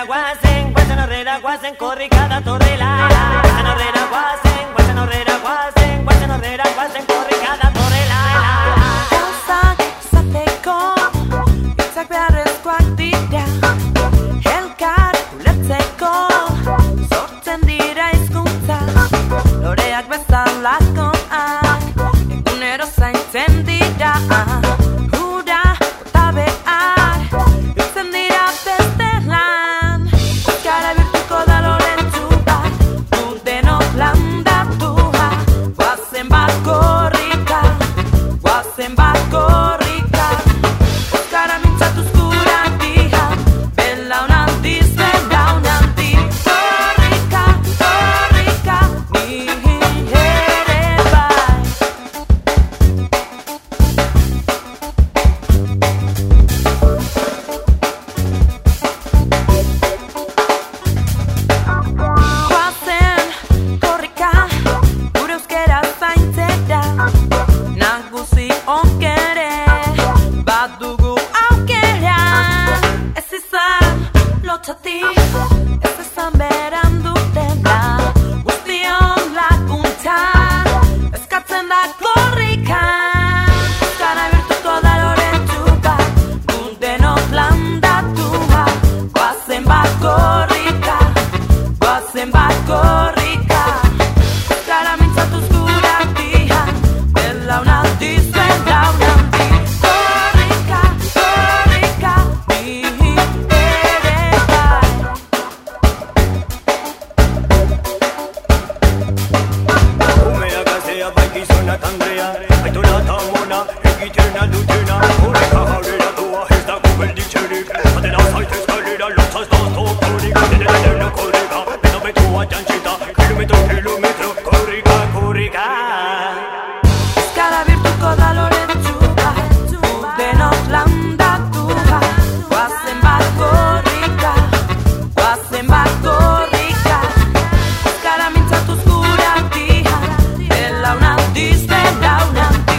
norrera guasen, guasen norrera guasen, corri cada torrela. Guasen norrera guasen, guasen norrera guasen, guasen norrera guasen, corri cada torrela. Elsa zateko hitzak beharrezkoak dira. Elkar ulertzeko sortzen dira hizkuntza. Loreak bezalako lotsati Ez ezan beran duten da Guztion laguntza Ezkatzen da korrikan Euskara birtuko da loretxuka Gundenok landatua Goazen bat korrika Goazen bat korrika. spend down and